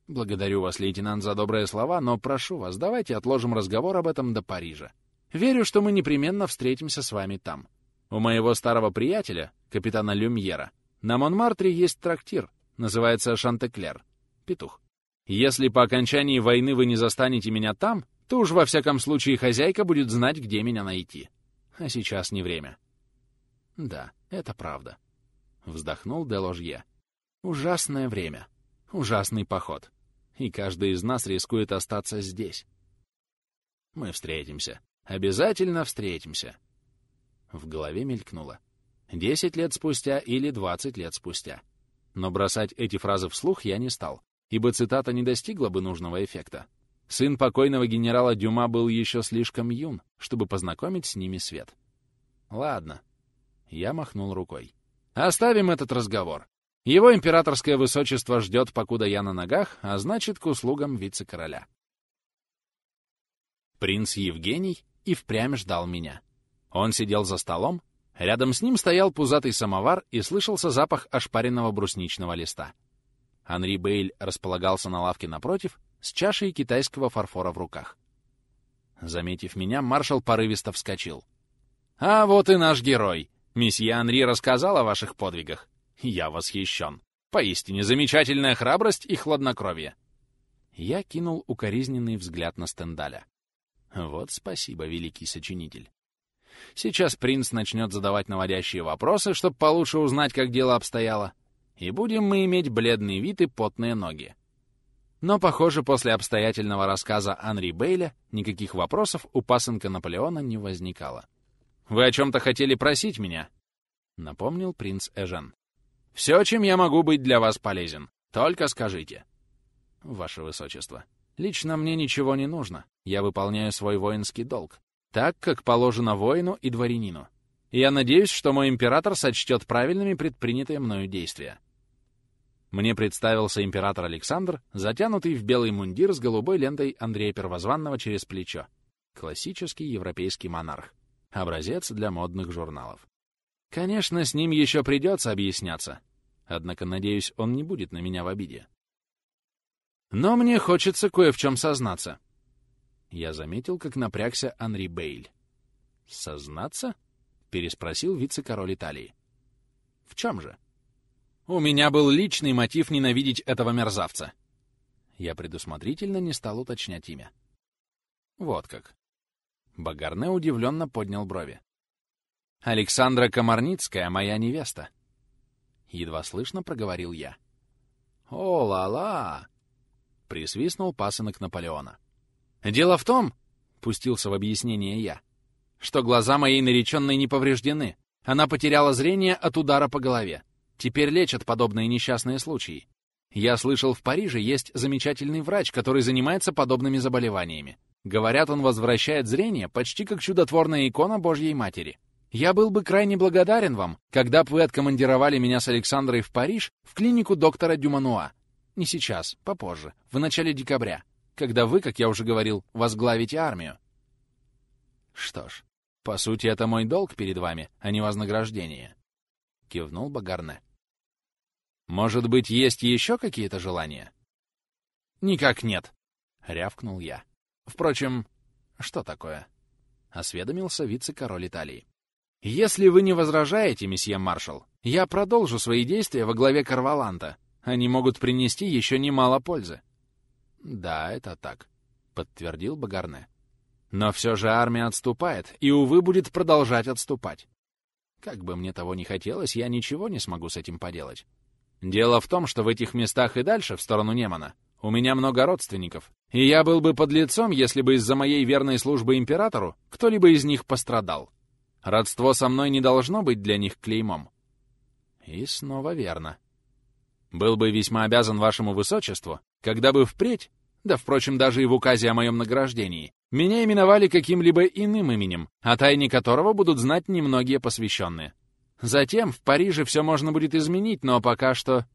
Благодарю вас, лейтенант, за добрые слова, но прошу вас, давайте отложим разговор об этом до Парижа. Верю, что мы непременно встретимся с вами там. У моего старого приятеля, капитана Люмьера, на Монмартре есть трактир, называется Шантеклер. Петух. Если по окончании войны вы не застанете меня там, то уж во всяком случае хозяйка будет знать, где меня найти. А сейчас не время. Да, это правда. Вздохнул Деложье. Ужасное время. Ужасный поход. И каждый из нас рискует остаться здесь. Мы встретимся. Обязательно встретимся. В голове мелькнуло. Десять лет спустя или двадцать лет спустя. Но бросать эти фразы вслух я не стал, ибо цитата не достигла бы нужного эффекта. Сын покойного генерала Дюма был еще слишком юн, чтобы познакомить с ними свет. Ладно. Я махнул рукой. Оставим этот разговор. Его императорское высочество ждет, покуда я на ногах, а значит, к услугам вице-короля. Принц Евгений и впрямь ждал меня. Он сидел за столом, рядом с ним стоял пузатый самовар и слышался запах ошпаренного брусничного листа. Анри Бейль располагался на лавке напротив с чашей китайского фарфора в руках. Заметив меня, маршал порывисто вскочил. «А вот и наш герой! Месье Анри рассказал о ваших подвигах. Я восхищен. Поистине замечательная храбрость и хладнокровие». Я кинул укоризненный взгляд на Стендаля. Вот спасибо, великий сочинитель. Сейчас принц начнет задавать наводящие вопросы, чтобы получше узнать, как дело обстояло и будем мы иметь бледный вид и потные ноги. Но, похоже, после обстоятельного рассказа Анри Бейля никаких вопросов у пасынка Наполеона не возникало. «Вы о чем-то хотели просить меня?» — напомнил принц Эжен. «Все, чем я могу быть для вас полезен. Только скажите». «Ваше Высочество, лично мне ничего не нужно. Я выполняю свой воинский долг, так, как положено воину и дворянину. Я надеюсь, что мой император сочтет правильными предпринятые мною действия. Мне представился император Александр, затянутый в белый мундир с голубой лентой Андрея Первозванного через плечо. Классический европейский монарх. Образец для модных журналов. Конечно, с ним еще придется объясняться. Однако, надеюсь, он не будет на меня в обиде. Но мне хочется кое в чем сознаться. Я заметил, как напрягся Анри Бейль. «Сознаться?» — переспросил вице-король Италии. «В чем же?» У меня был личный мотив ненавидеть этого мерзавца. Я предусмотрительно не стал уточнять имя. Вот как. Багарне удивленно поднял брови. «Александра Комарницкая, моя невеста!» Едва слышно проговорил я. «О, ла-ла!» — присвистнул пасынок Наполеона. «Дело в том, — пустился в объяснение я, — что глаза моей нареченной не повреждены. Она потеряла зрение от удара по голове. Теперь лечат подобные несчастные случаи. Я слышал, в Париже есть замечательный врач, который занимается подобными заболеваниями. Говорят, он возвращает зрение почти как чудотворная икона Божьей Матери. Я был бы крайне благодарен вам, когда бы вы откомандировали меня с Александрой в Париж в клинику доктора Дюмануа. Не сейчас, попозже, в начале декабря, когда вы, как я уже говорил, возглавите армию. Что ж, по сути, это мой долг перед вами, а не вознаграждение. Кивнул Багарне. Может быть, есть еще какие-то желания? Никак нет, рявкнул я. Впрочем, что такое? Осведомился вице-король Италии. Если вы не возражаете, месье маршал, я продолжу свои действия во главе Карваланта. Они могут принести еще немало пользы. Да, это так, подтвердил Багарне. Но все же армия отступает, и, увы, будет продолжать отступать. Как бы мне того не хотелось, я ничего не смогу с этим поделать. Дело в том, что в этих местах и дальше, в сторону Немана, у меня много родственников, и я был бы под лицом, если бы из-за моей верной службы императору кто-либо из них пострадал. Родство со мной не должно быть для них клеймом. И снова верно. Был бы весьма обязан вашему высочеству, когда бы впредь, да, впрочем, даже и в указе о моем награждении, меня именовали каким-либо иным именем, о тайне которого будут знать немногие посвященные. Затем в Париже все можно будет изменить, но пока что...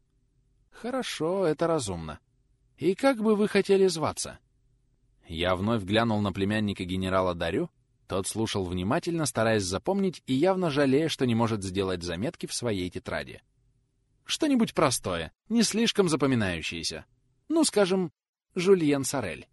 Хорошо, это разумно. И как бы вы хотели зваться? Я вновь глянул на племянника генерала Дарю, тот слушал внимательно, стараясь запомнить и явно жалея, что не может сделать заметки в своей тетради. Что-нибудь простое, не слишком запоминающееся. Ну, скажем, Жульен Сорель.